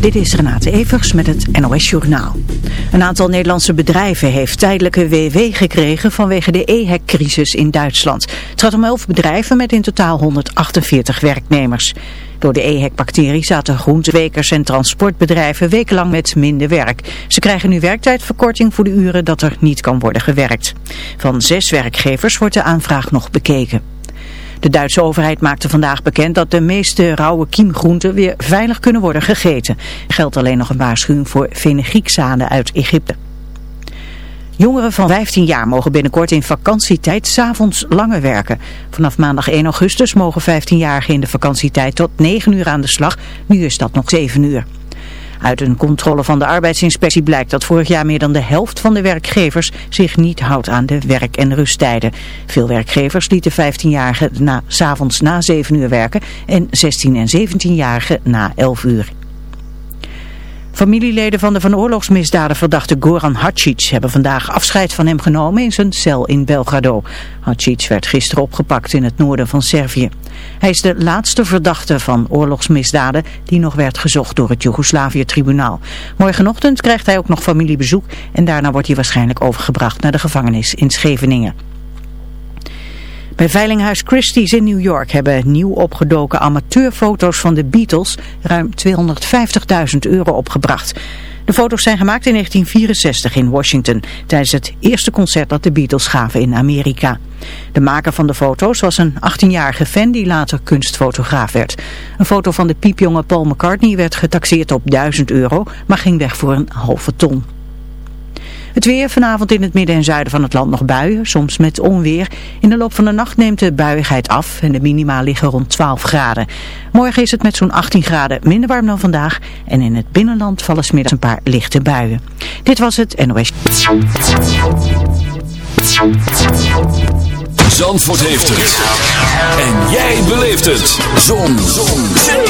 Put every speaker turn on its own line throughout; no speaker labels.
Dit is Renate Evers met het NOS Journaal. Een aantal Nederlandse bedrijven heeft tijdelijke WW gekregen vanwege de EHEC-crisis in Duitsland. Het gaat om 11 bedrijven met in totaal 148 werknemers. Door de EHEC-bacterie zaten groentewekers en transportbedrijven wekenlang met minder werk. Ze krijgen nu werktijdverkorting voor de uren dat er niet kan worden gewerkt. Van zes werkgevers wordt de aanvraag nog bekeken. De Duitse overheid maakte vandaag bekend dat de meeste rauwe kiemgroenten weer veilig kunnen worden gegeten. Geldt alleen nog een waarschuwing voor fenugriekzaden uit Egypte. Jongeren van 15 jaar mogen binnenkort in vakantietijd s'avonds langer werken. Vanaf maandag 1 augustus mogen 15-jarigen in de vakantietijd tot 9 uur aan de slag. Nu is dat nog 7 uur. Uit een controle van de arbeidsinspectie blijkt dat vorig jaar meer dan de helft van de werkgevers zich niet houdt aan de werk- en rusttijden. Veel werkgevers lieten 15-jarigen na, s'avonds na 7 uur werken en 16- en 17-jarigen na 11 uur. Familieleden van de van oorlogsmisdaden verdachte Goran Hadžić hebben vandaag afscheid van hem genomen in zijn cel in Belgrado. Hadžić werd gisteren opgepakt in het noorden van Servië. Hij is de laatste verdachte van oorlogsmisdaden die nog werd gezocht door het Joegoslavië-tribunaal. Morgenochtend krijgt hij ook nog familiebezoek en daarna wordt hij waarschijnlijk overgebracht naar de gevangenis in Scheveningen. Bij Veilinghuis Christie's in New York hebben nieuw opgedoken amateurfoto's van de Beatles ruim 250.000 euro opgebracht. De foto's zijn gemaakt in 1964 in Washington tijdens het eerste concert dat de Beatles gaven in Amerika. De maker van de foto's was een 18-jarige fan die later kunstfotograaf werd. Een foto van de piepjonge Paul McCartney werd getaxeerd op 1000 euro, maar ging weg voor een halve ton. Het weer vanavond in het midden en zuiden van het land nog buien, soms met onweer. In de loop van de nacht neemt de buiigheid af en de minima liggen rond 12 graden. Morgen is het met zo'n 18 graden minder warm dan vandaag. En in het binnenland vallen smiddags een paar lichte buien. Dit was het NOS.
Zandvoort heeft het. En jij beleeft het. Zon. Zon.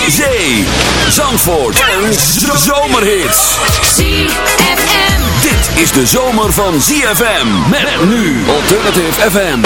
Zee. Zandvoort. Een zomerhit. ZFM. Dit is de zomer van ZFM. Met nu Alternative FM.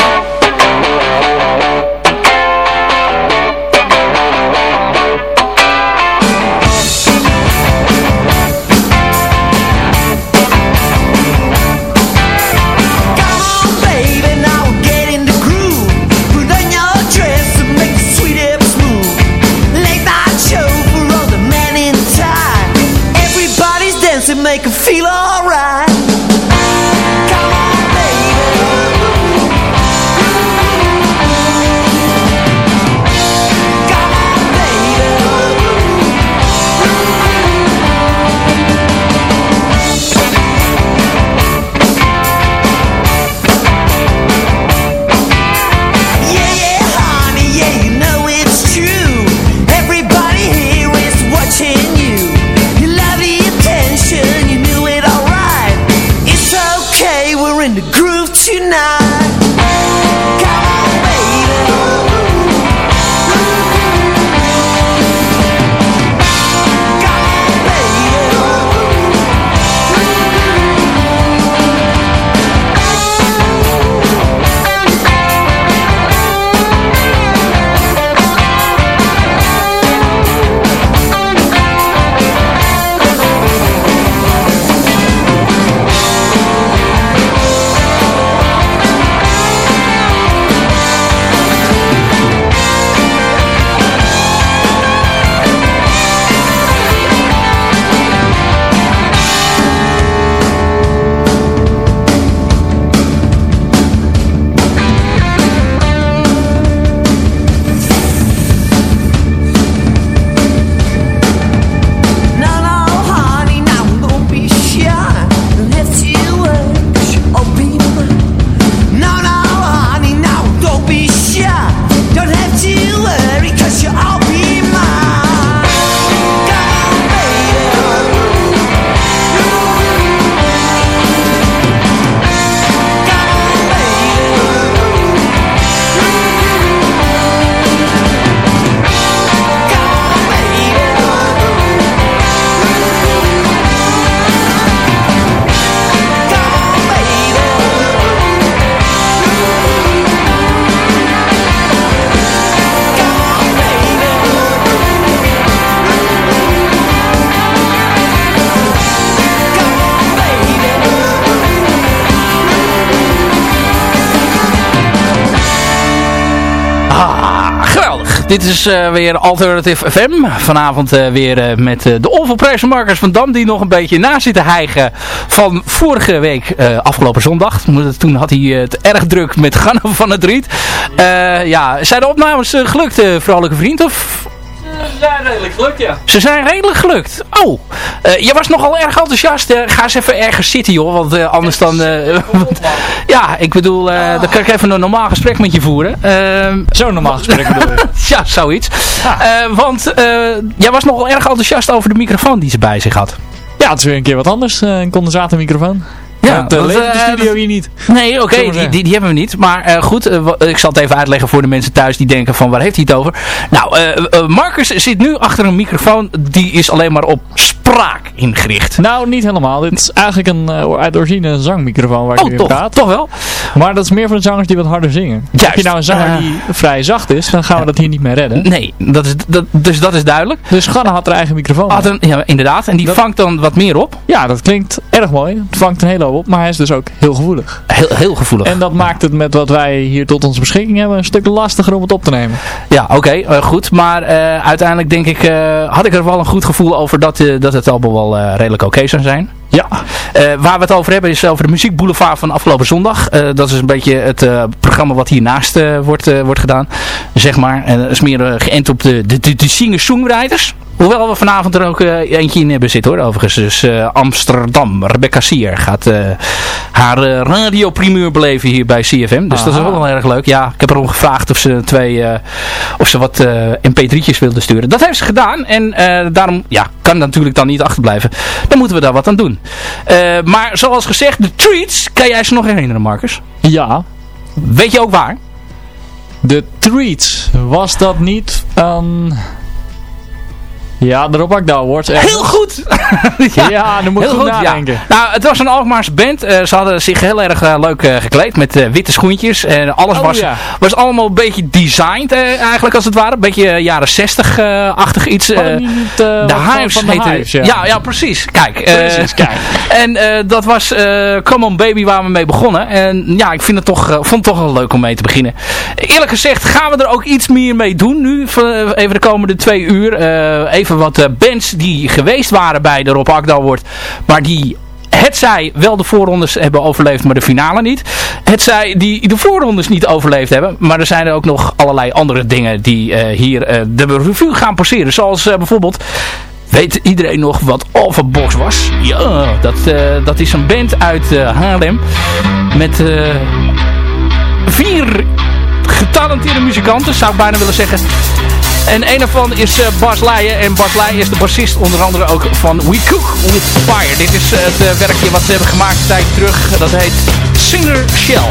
Dit is weer Alternative FM. Vanavond weer met de onvolprezen Marcus van Dam die nog een beetje na zitten hijgen van vorige week afgelopen zondag. Toen had hij het erg druk met Ganno van het Riet. ja, zijn de opnames gelukt, vrolijke vriend? Of
ze zijn redelijk gelukt, ja.
Ze zijn redelijk gelukt. Oh, je was nogal erg enthousiast. Uh, ga eens even ergens zitten, joh. Want uh, anders dan... ja, ik bedoel, dan kan ik even een normaal gesprek met je voeren.
Ehm, Zo'n normaal gesprek bedoel je?
ja, zoiets. want jij was nogal erg enthousiast over de microfoon die ze bij zich had.
Ja, het is weer een keer wat anders. een condensatormicrofoon.
Ja,
dat uh, de studio hier niet.
Nee, oké, die, die, die, hebben we niet. Maar uh, goed, uh, ik zal het even uitleggen voor de mensen thuis die denken van waar heeft hij het over. Nou, Marcus zit nu achter een microfoon die is alleen maar op spraak ingericht.
Nou, niet helemaal. Dit is eigenlijk een uit origine een zangmicrofoon waar
oh,
ik
toch,
praat.
toch wel.
Maar dat is meer voor de zangers die wat harder zingen.
Juist.
Heb je nou een zanger die vrij zacht is, dan gaan we dat hier niet meer redden.
Nee, dat is, dat, dus dat is duidelijk.
Dus Ganne had haar eigen microfoon.
Had een, ja, inderdaad. En die vangt dan wat meer op.
Ja, dat klinkt erg mooi. Het vangt een hele hoop op. Maar hij is dus ook heel gevoelig.
Heel, heel gevoelig.
En dat maakt het met wat wij hier tot onze beschikking hebben een stuk lastiger om het op te nemen.
Ja, oké, uh, goed. Maar uh, uiteindelijk denk ik, had ik er wel een goed gevoel over dat, dat het allemaal wel redelijk oké zou zijn.
Ja.
waar we het over hebben is over de muziekboulevard van afgelopen zondag. dat is een beetje het programma wat hiernaast wordt, wordt gedaan. Zeg maar. En dat is meer geënt op de, de, de, de singer-songwriters. Hoewel we vanavond er ook uh, eentje in hebben zitten hoor. Overigens dus uh, Amsterdam. Rebecca Sier gaat uh, haar radioprimeur beleven hier bij CFM. Dus Aha. dat is ook wel erg leuk. Ja, ik heb erom gevraagd of ze twee of ze wat mp3'tjes wilde sturen. Dat heeft ze gedaan. En daarom ja, kan natuurlijk dan niet achterblijven. Dan moeten we daar wat aan doen. maar zoals gezegd, de treats. Kan jij ze nog herinneren Marcus?
Ja.
Weet je ook waar?
De treats. Was dat niet... Um ja, de Rob Akda Awards.
Heel goed!
ja, ja, dan moet je goed, nadenken.
Ja. Nou, het was een Alkmaarse band. Uh, ze hadden zich heel erg uh, leuk uh, gekleed met witte schoentjes. En alles
oh,
was,
ja.
was allemaal een beetje designed eigenlijk als het ware. Een beetje jaren 60-achtig iets.
Niet,
de Hives
van de
heette
Hives, ja.
ja. ja, precies. Kijk.
precies, kijk.
En dat was Come On Baby waar we mee begonnen. En ja, ik vind het toch, vond het toch wel leuk om mee te beginnen. Eerlijk gezegd gaan we er ook iets meer mee doen nu. Even de komende twee uur. even wat bands die geweest waren bij de Rob Akda wordt, maar die het zij wel de voorrondes hebben overleefd, maar de finale niet. Het zij die de voorrondes niet overleefd hebben. Maar er zijn er ook nog allerlei andere dingen die uh, hier uh, de revue gaan passeren. Zoals bijvoorbeeld... Weet iedereen nog wat Overbox was? Ja, dat, dat is een band uit Haarlem. Met vier getalenteerde muzikanten, zou ik bijna willen zeggen. En een daarvan is uh, Bas Leijen. En Bas Leijen is de bassist onder andere ook van We Cook With Fire. Dit is uh, het uh, werkje wat ze hebben gemaakt een tijdje terug. Dat heet Singer Shell.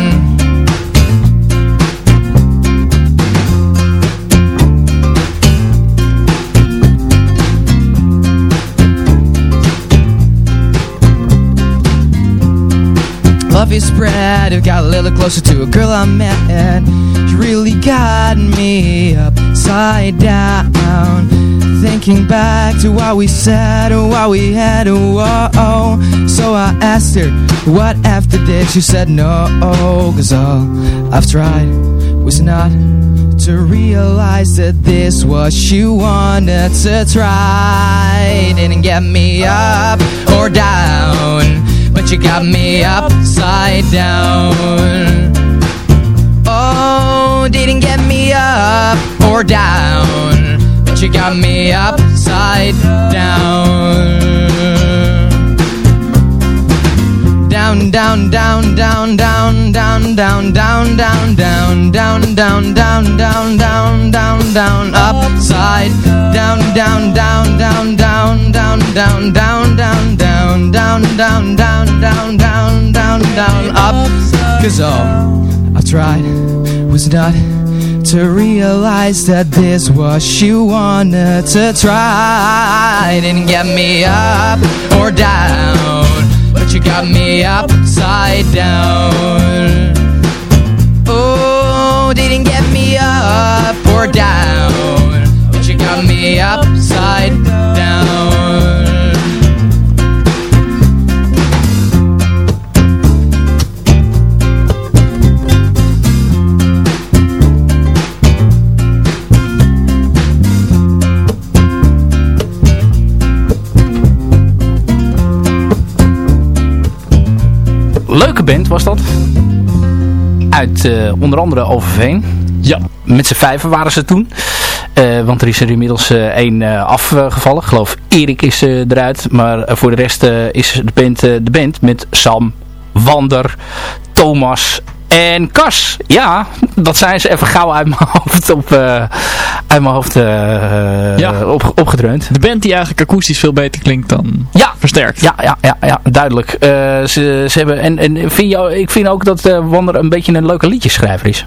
love is spread. It got a little closer to a girl I met. She really got me upside down. Thinking back to what we said or what we had oh, oh. So I asked her, what after this? She said no Cause all I've tried was not to realize that this was she wanted to try. Didn't get me up or down you got me upside down. Oh, didn't get me up or down But you got me upside down Down, down, down, down, down, down, down, down, down, down, down, down, down, down, down, down, down, upside down, down, down, down, down, down, down, down, down, down, down, down, down, down, down, down, down, up. Cause all I tried was not to realize that this was she wanted to try. Didn't get me up or down, you got me upside down. Oh, didn't get me up or down, but you got me upside down.
Band was dat. Uit uh, onder andere Overveen.
Ja.
Met z'n vijven waren ze toen. Uh, want er is er inmiddels uh, één afgevallen. Ik geloof Erik is eruit. Maar voor de rest is de band, de band met Sam, Wander, Thomas en Kas, ja, dat zijn ze even gauw uit mijn hoofd, op, uh, uit mijn hoofd uh, ja. op, opgedreund.
De band die eigenlijk akoestisch veel beter klinkt dan
ja.
versterkt.
Ja, ja, ja, ja duidelijk. Uh, ze, ze hebben, en en vind jou, ik vind ook dat Wander een beetje een leuke liedjeschrijver is.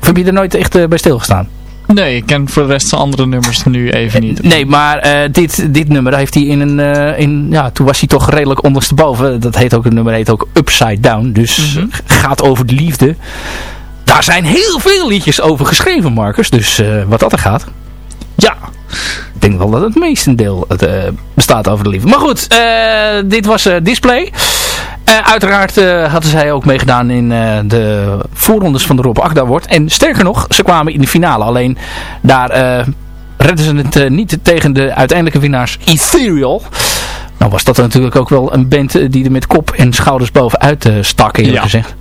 Of heb je er nooit echt bij stilgestaan?
Nee, ik ken voor de rest van andere nummers nu even niet.
Nee, maar uh, dit, dit nummer heeft hij in een... Uh, in, ja, toen was hij toch redelijk ondersteboven. Dat heet ook, het nummer heet ook Upside Down. Dus mm -hmm. gaat over de liefde. Daar zijn heel veel liedjes over geschreven, Marcus. Dus uh, wat dat er gaat. Ja, ik denk wel dat het meestendeel het, bestaat over de liefde. Maar goed, dit was Display. Uh, uiteraard uh, hadden zij ook meegedaan in uh, de voorrondes van de Rob Agda wordt. En sterker nog, ze kwamen in de finale. Alleen daar redden ze het niet tegen de uiteindelijke winnaars Ethereal. Nou was dat natuurlijk ook wel een band die er met kop en schouders bovenuit stak eerlijk ja. gezegd.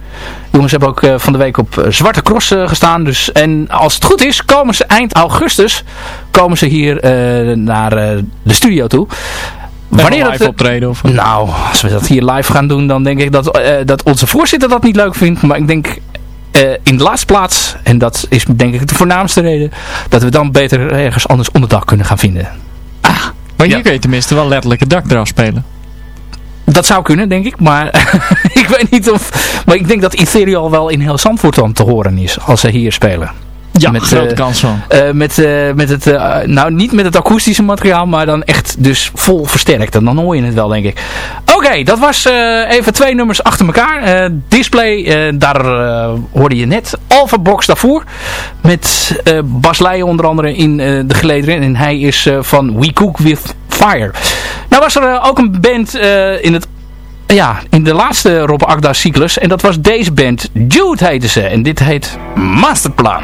Jongens hebben ook van de week op Zwarte Cross gestaan. Dus, en als het goed is, komen ze eind augustus komen ze hier naar de studio toe.
Wanneer live optreden? Of?
Nou, als we dat hier live gaan doen, dan denk ik dat, uh, dat onze voorzitter dat niet leuk vindt. Maar ik denk uh, in de laatste plaats, en dat is denk ik de voornaamste reden, dat we dan beter ergens anders onderdak kunnen gaan vinden.
Ah, maar hier ja. kun je tenminste wel letterlijk het dak eraf spelen.
Dat zou kunnen, denk ik. Maar ik weet niet of... Maar ik denk dat Ethereal wel in heel Zandvoort dan te horen is. Als ze hier spelen.
Ja,
met,
grote kans van.
met, met het, nou niet met het akoestische materiaal, maar dan echt dus vol versterkt. En dan hoor je het wel, denk ik. Oké, dat was even twee nummers achter elkaar. display, daar hoorde je net. Alpha Box daarvoor. Met Bas Leijen onder andere in de gelederen. En hij is van We Cook With Fire. Nou was er ook een band in het ja, in de laatste Rob Agda cyclus. En dat was deze band. Jude heette ze. En dit heet Masterplan.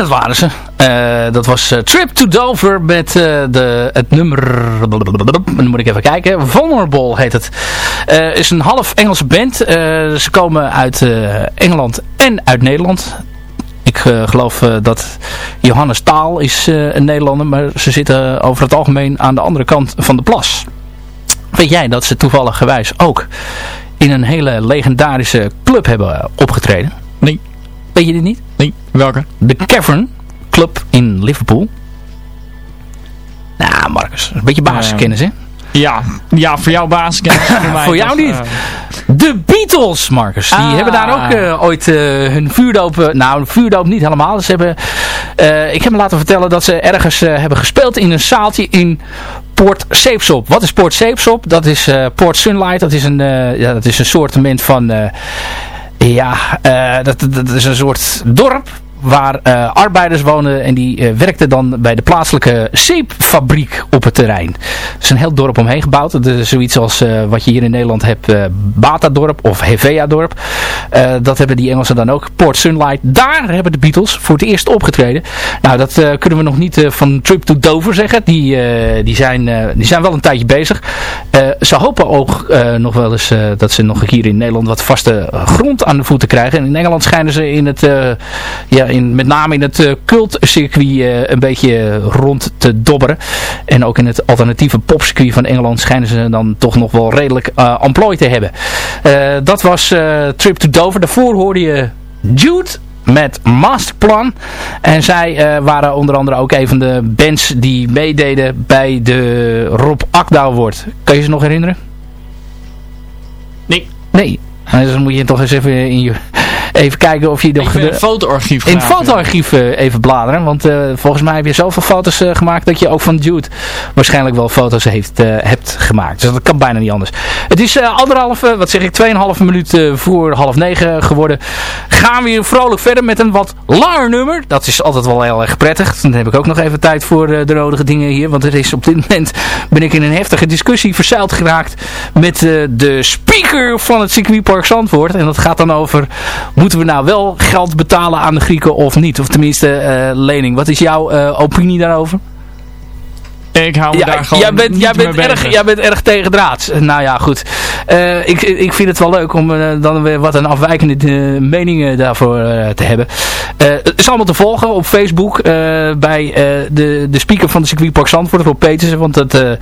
Dat waren ze. Uh, dat was uh, Trip to Dover met uh, de, het nummer... Dan moet ik even kijken. Vulnerable heet het. is een half Engelse band. ze komen uit Engeland en uit Nederland. Ik geloof dat Johannes Taal is een Nederlander. Maar ze zitten over het algemeen aan de andere kant van de plas. Weet jij dat ze toevallig gewijs ook in een hele legendarische club hebben opgetreden?
Nee.
Weet je dit niet?
Nee, welke?
De Cavern Club in Liverpool. Nou, Marcus, een beetje basiskennis, hè?
Ja, ja, voor jou basiskennis.
voor, mij voor jou niet. Uh... De Beatles, Marcus. Die ah. hebben daar ook uh, ooit uh, hun vuurdoop... nou, vuurdoop niet helemaal. Ze hebben, ik heb me laten vertellen dat ze ergens hebben gespeeld in een zaaltje in Port Seepsop. Wat is Port? Dat is Port Sunlight. Dat is een, ja, dat is een soort van... ja, dat, dat is een soort dorp waar uh, arbeiders wonen en die uh, werkten dan bij de plaatselijke zeepfabriek op het terrein. Het is een heel dorp omheen gebouwd. Is zoiets als uh, wat je hier in Nederland hebt, Batadorp of Hevea-dorp. dat hebben die Engelsen dan ook. Port Sunlight, daar hebben de Beatles voor het eerst opgetreden. Nou, dat kunnen we nog niet van Trip to Dover zeggen. Die, die, zijn, die zijn wel een tijdje bezig. ze hopen ook nog wel eens dat ze nog hier in Nederland wat vaste grond aan de voeten krijgen. En in Engeland schijnen ze in het... ja, in, met name in het uh, cultcircuit uh, een beetje rond te dobberen. En ook in het alternatieve popcircuit van Engeland schijnen ze dan toch nog wel redelijk employ te hebben. dat was Trip to Dover. Daarvoor hoorde je Jude met Masterplan. En zij waren onder andere ook een van de bands die meededen bij de Rob Akda wordt. Kan je ze nog herinneren?
Nee.
Nee. Nou, dus dan moet je toch eens even in je even kijken of je nog...
In het fotoarchief
In het fotoarchief uh, even bladeren. Want uh, volgens mij heb je zoveel foto's uh, gemaakt dat je ook van Jude waarschijnlijk wel foto's heeft, hebt gemaakt. Dus dat kan bijna niet anders. Het is anderhalve, wat zeg ik, tweeënhalve minuut voor half negen geworden. Gaan we weer vrolijk verder met een wat langer nummer. Dat is altijd wel heel erg prettig. Dan heb ik ook nog even tijd voor de nodige dingen hier. Want er is op dit moment ben ik in een heftige discussie verzeild geraakt met de speaker van het circuitpark Zandvoort. En dat gaat dan over moeten we nou wel geld betalen aan de Grieken of niet? Of tenminste uh, lening. Wat is jouw uh, opinie daarover?
Ik hou me daar gewoon
jij bent, jij bent erg, Jij bent erg tegen draad. Nou ja, goed. Uh, ik, ik vind het wel leuk om uh, dan weer wat een afwijkende uh, meningen daarvoor te hebben. het is allemaal te volgen op Facebook bij de, de speaker van de circuitpark Zandvoort, Rob Petersen. Want dat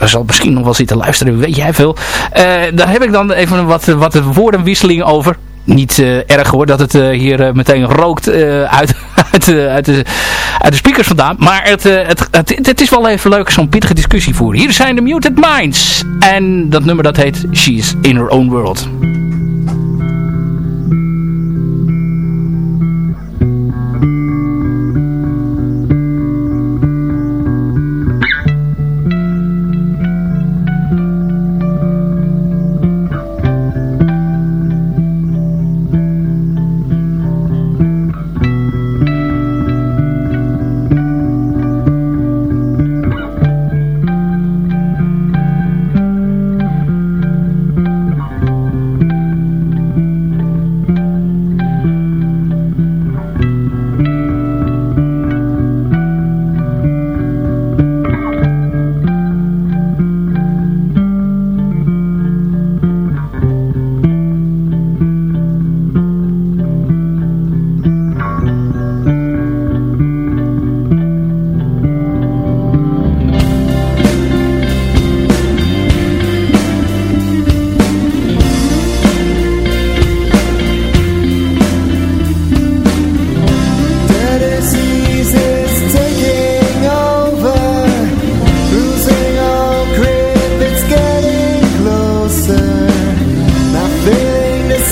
zal misschien nog wel zitten luisteren, weet jij veel. daar heb ik dan even wat, wat woordenwisseling over niet uh, erg hoor dat het uh, hier uh, meteen rookt uit, uit, uit, de, uit de speakers vandaan. Maar het, het, het, het, is wel even leuk zo'n pittige discussie voeren. Hier zijn de Muted Minds. En dat nummer dat heet She's in Her Own World.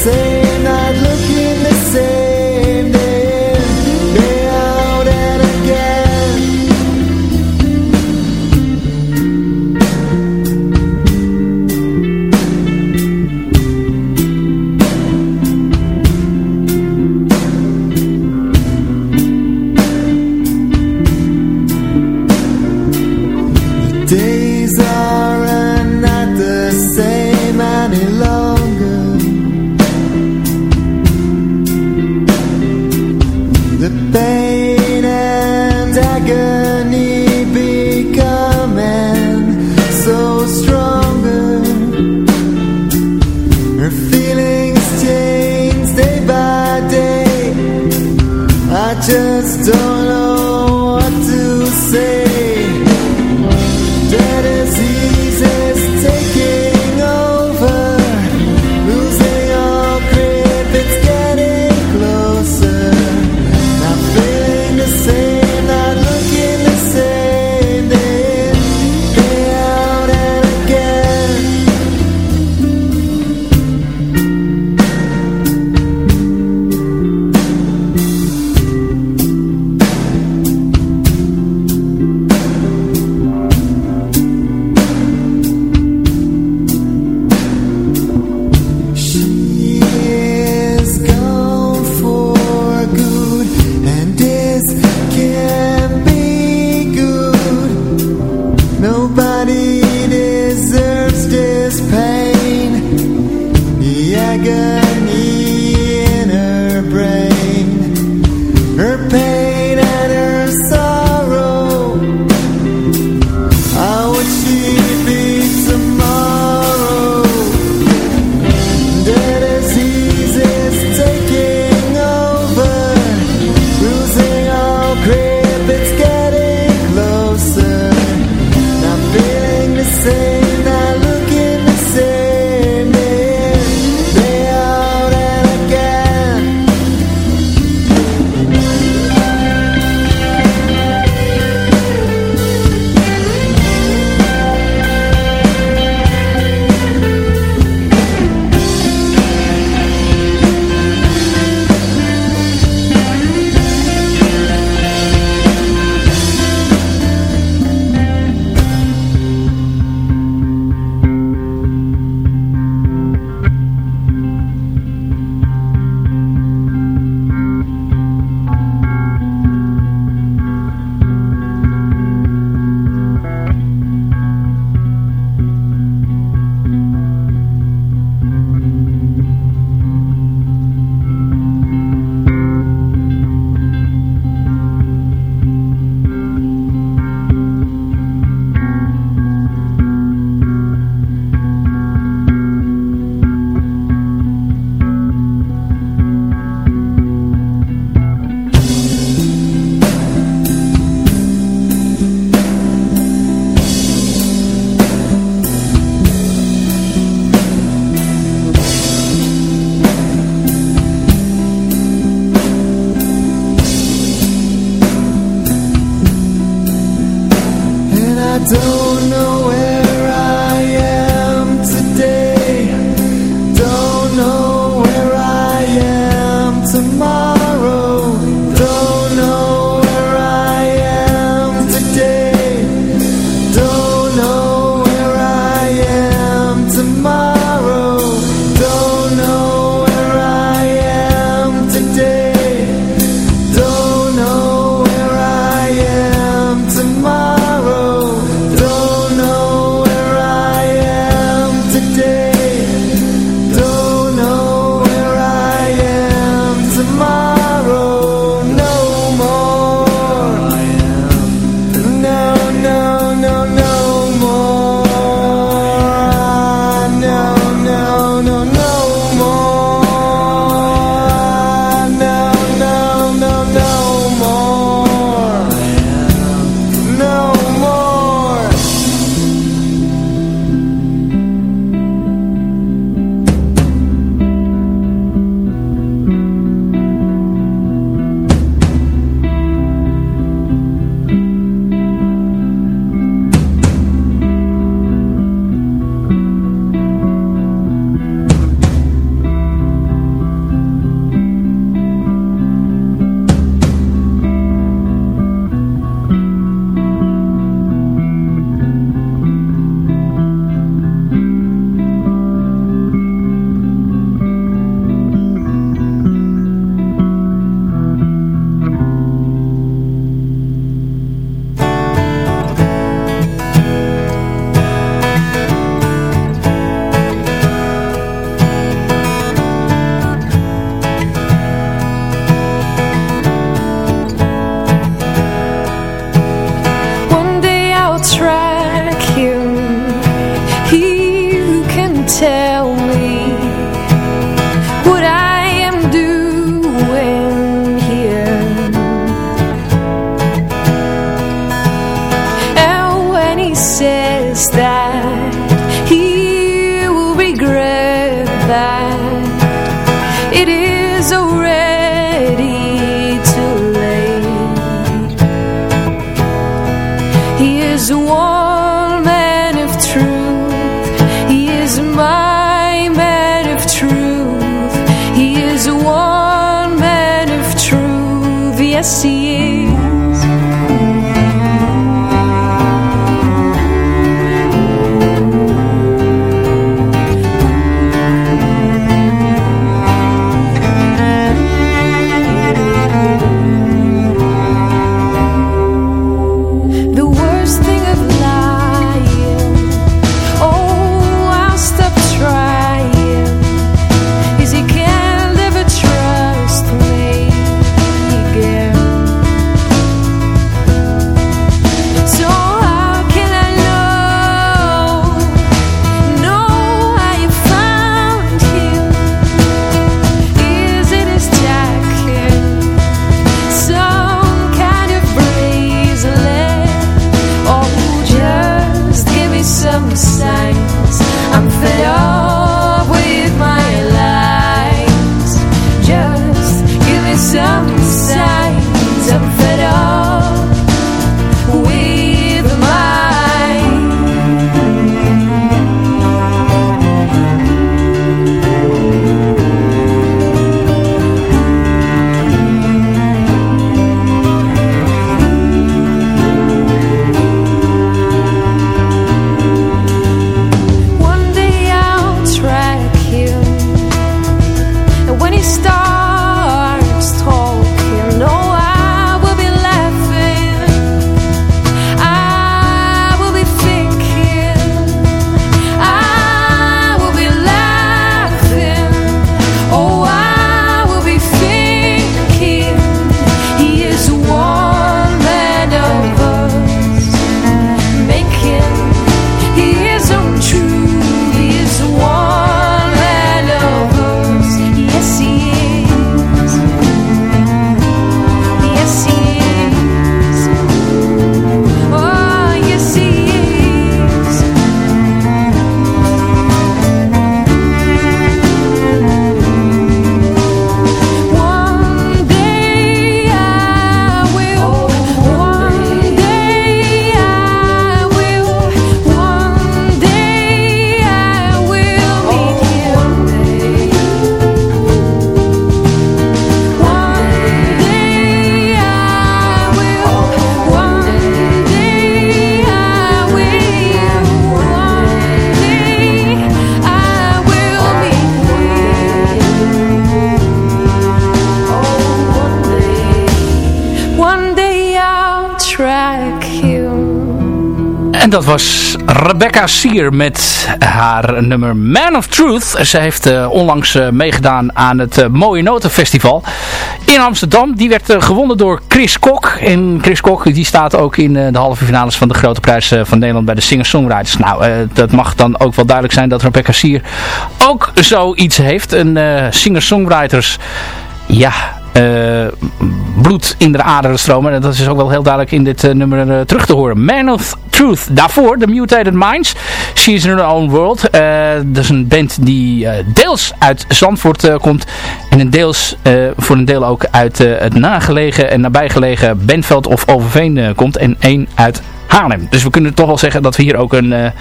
say Rebecca Sier met haar nummer Man of Truth. Ze heeft uh, onlangs uh, meegedaan aan het uh, Mooie Notenfestival in Amsterdam. Die werd gewonnen door Chris Kok. En Chris Kok die staat ook in de halve finales van de Grote Prijs van Nederland bij de Singer-Songwriters. Nou, dat mag dan ook wel duidelijk zijn dat Rebecca Sier ook zoiets heeft. Een Singer-Songwriters... Ja, bloed in de aderen stromen. En dat is ook wel heel duidelijk in dit uh, nummer uh, terug te horen. Man of Truth. Daarvoor The Mutated Minds. She's in her own world. dat is een band die deels uit Zandvoort komt. En een deels, voor een deel ook uit het nagelegen en nabijgelegen Benveld of Overveen komt. En één uit Haarlem. Dus we kunnen toch wel zeggen dat we hier ook een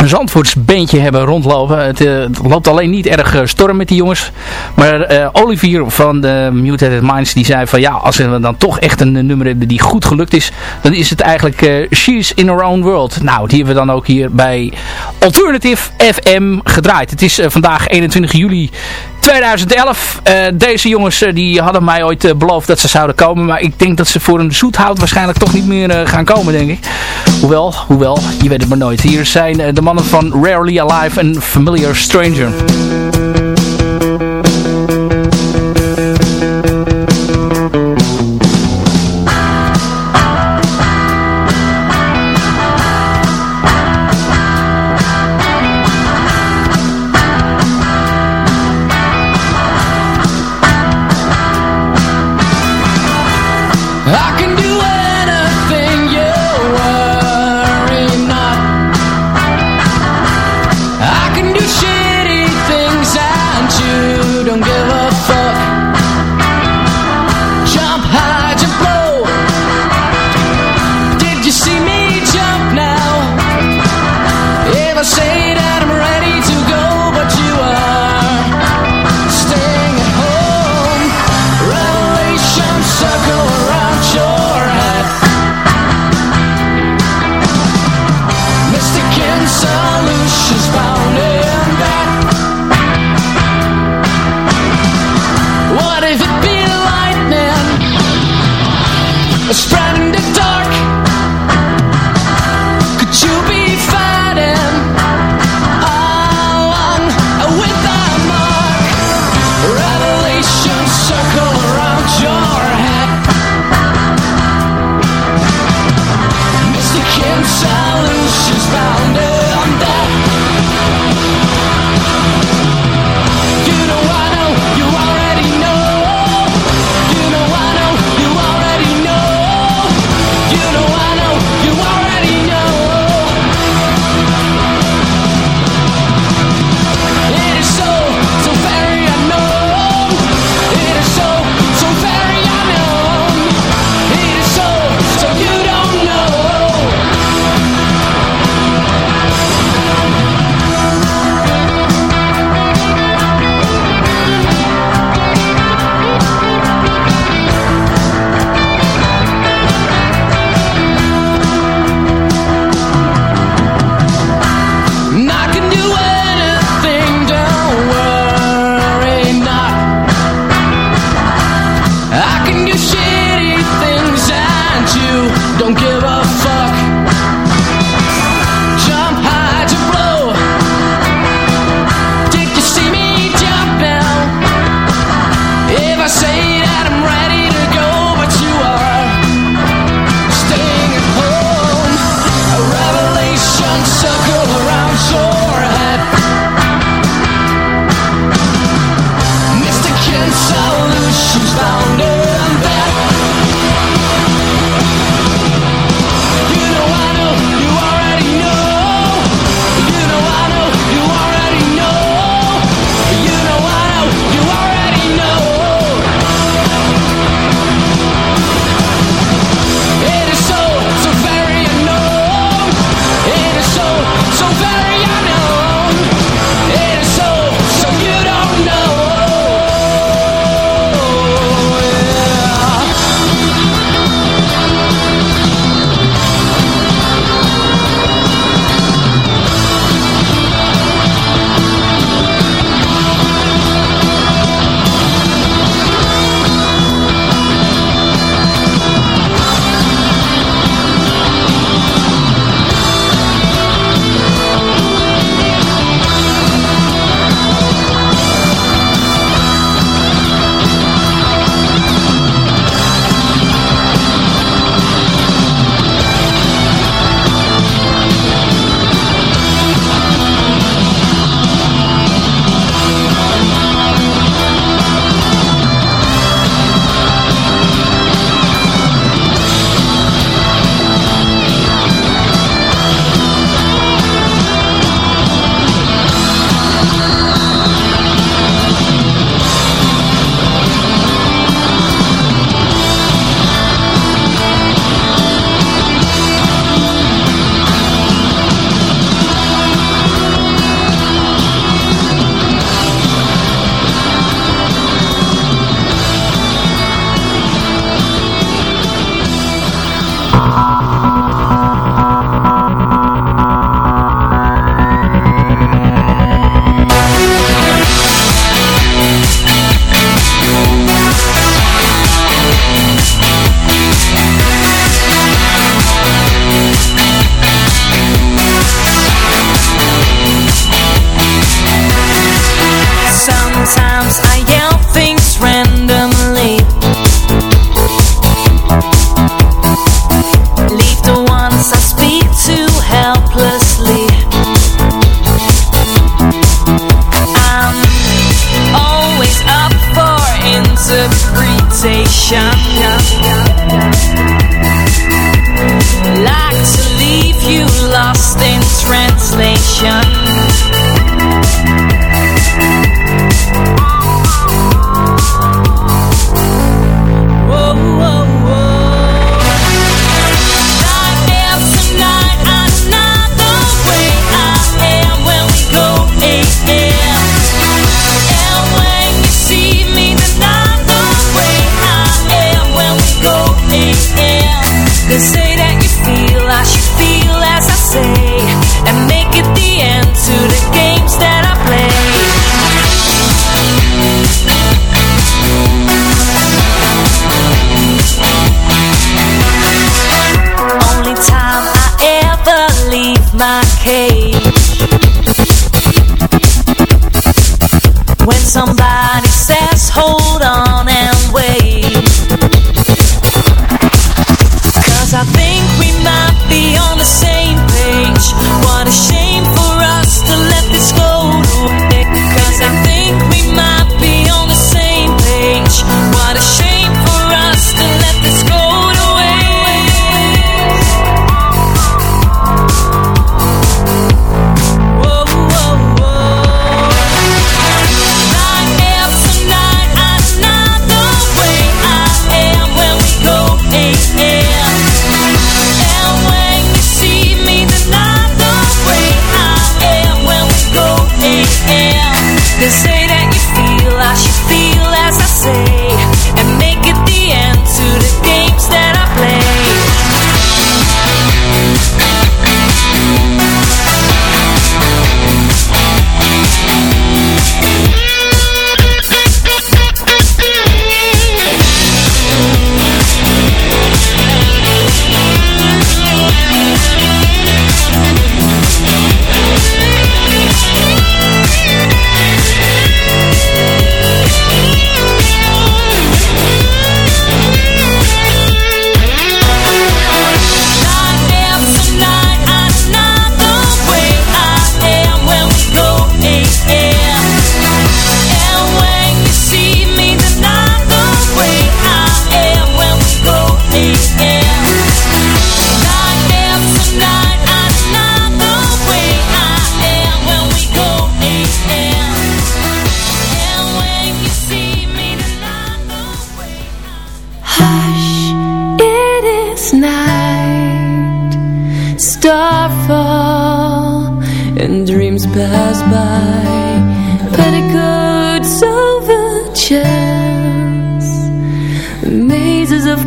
een Zandvoortsbeentje hebben rondlopen. Het, uh, het, loopt alleen niet erg uh, storm met die jongens. Maar uh, Olivier van de Mutated Minds die zei van ja, als we dan toch echt een nummer hebben die goed gelukt is, dan is het eigenlijk She's in Her Own World. Nou, die hebben we dan ook hier bij Alternative FM gedraaid. Het is vandaag 21 juli 2011. Uh, deze jongens uh, die hadden mij ooit uh, beloofd dat ze zouden komen. Maar ik denk dat ze voor een zoethout waarschijnlijk toch niet meer gaan komen, denk ik. Hoewel, hoewel, je weet het maar nooit. Hier zijn de mannen van Rarely Alive en Familiar Stranger.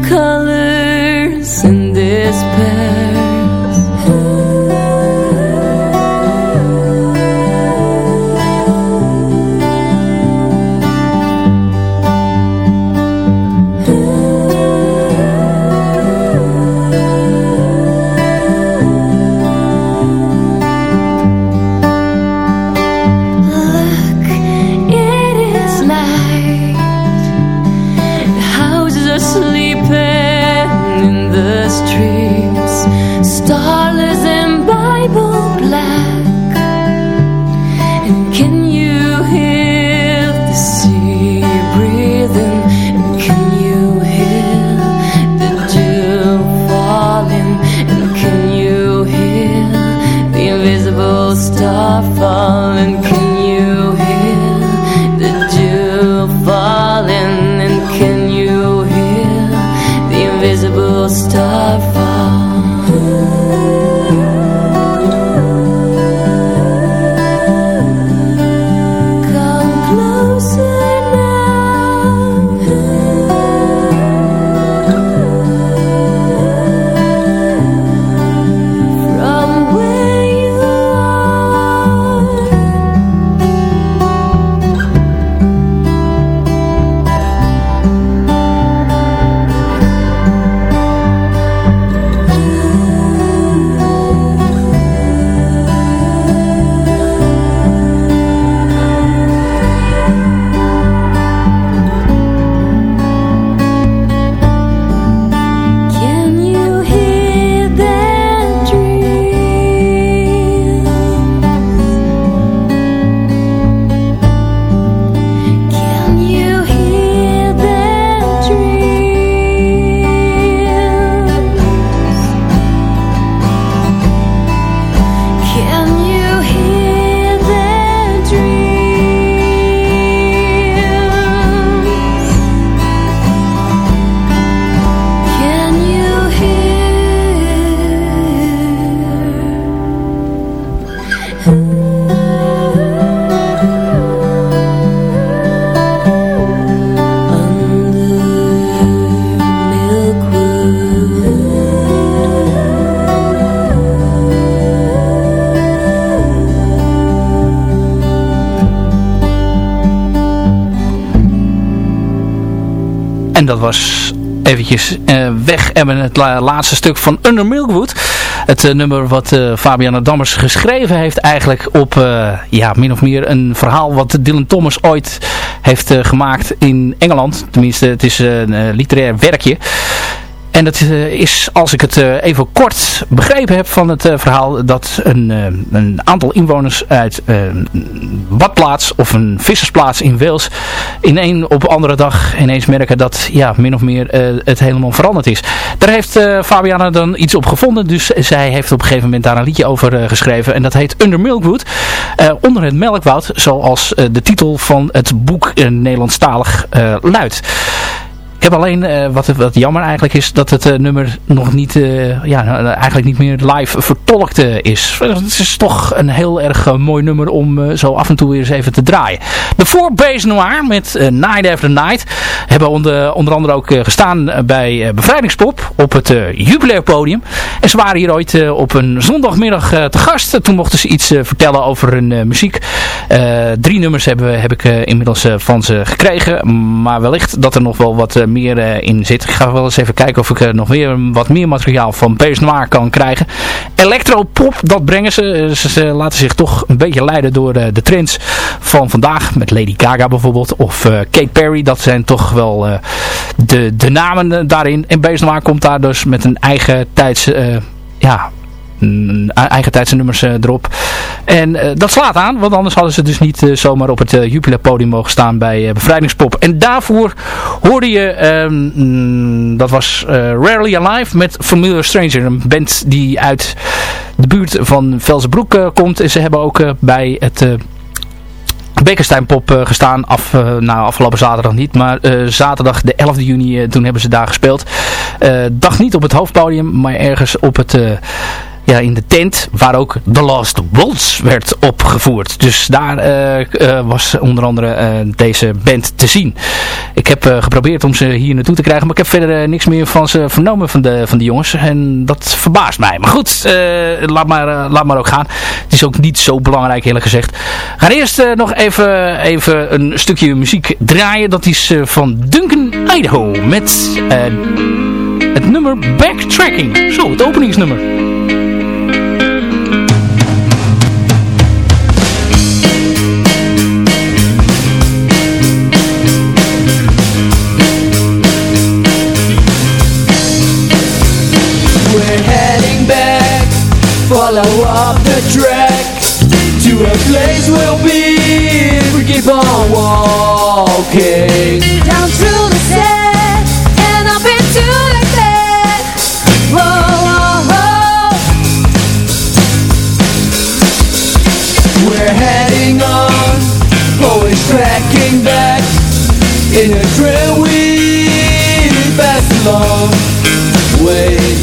come was eventjes uh, weg hebben het laatste stuk van Under Milkwood. Het uh, nummer wat uh, Fabiana Dammers geschreven heeft eigenlijk op ja, min of meer een verhaal wat Dylan Thomas ooit heeft gemaakt in Engeland. Tenminste, het is een literair werkje. En dat eh, is, als ik het eh, even kort begrepen heb van het eh, verhaal, dat een, een aantal inwoners uit een badplaats of een vissersplaats in Wales in een op andere dag ineens merken dat ja, min of meer het helemaal veranderd is. Daar heeft Fabiana dan iets op gevonden, dus zij heeft op een gegeven moment daar een liedje over geschreven en dat heet Under Milkwood. onder het melkwoud, zoals de titel van het boek Nederlandstalig luidt. Ik heb alleen, uh, wat, wat jammer eigenlijk is, dat het uh, nummer nog niet, uh, ja, nou, eigenlijk niet meer live vertolkt is. Het is toch een heel erg mooi nummer om zo af en toe weer eens even te draaien. De Four Noir met Night After Night hebben onder, onder andere ook gestaan bij Bevrijdingspop op het jubileumpodium. En ze waren hier ooit op een zondagmiddag te gast. Toen mochten ze iets vertellen over hun muziek. drie nummers hebben, heb ik inmiddels van ze gekregen. Maar wellicht dat er nog wel wat meer uh, in zit. Ik ga wel eens even kijken of ik uh, nog weer wat meer materiaal van Base Noir kan krijgen. Electropop, dat brengen ze. Eh, ze. ze. laten zich toch een beetje leiden door de trends van vandaag. Met Lady Gaga bijvoorbeeld. Of Kate Perry. Dat zijn toch wel de, de namen daarin. En Noir komt daar dus met een eigen tijds... ja, eigen tijdse nummers uh, erop. En uh, dat slaat aan, want anders hadden ze dus niet zomaar op het Jupiler podium mogen staan bij Bevrijdingspop. En daarvoor hoorde je, um, dat was Rarely Alive met Familiar Stranger. Een band die uit de buurt van Velzenbroek komt. En ze hebben ook bij het... Bekensteinpop gestaan. Af, uh, nou, afgelopen zaterdag niet. Maar zaterdag de 11e juni, toen hebben ze daar gespeeld. dag niet op het hoofdpodium, maar ergens op het ja, in de tent waar ook The Last Waltz werd opgevoerd. Dus daar uh, was onder andere uh, deze band te zien. Ik heb geprobeerd om ze hier naartoe te krijgen, maar ik heb verder niks meer van ze vernomen van de, van de jongens. En dat verbaast mij. Maar goed, laat, maar, laat maar ook gaan. Het is ook niet zo belangrijk eerlijk gezegd. We gaan eerst nog even, even een stukje muziek draaien. Dat is van Duncan Idaho met het nummer Backtracking. Zo, het openingsnummer.
Follow up the track To a place we'll be if we keep on walking.
Down through the sand and up into the bed. Whoa, whoa, whoa.
We're heading on, always tracking back In a trail we pass along. Way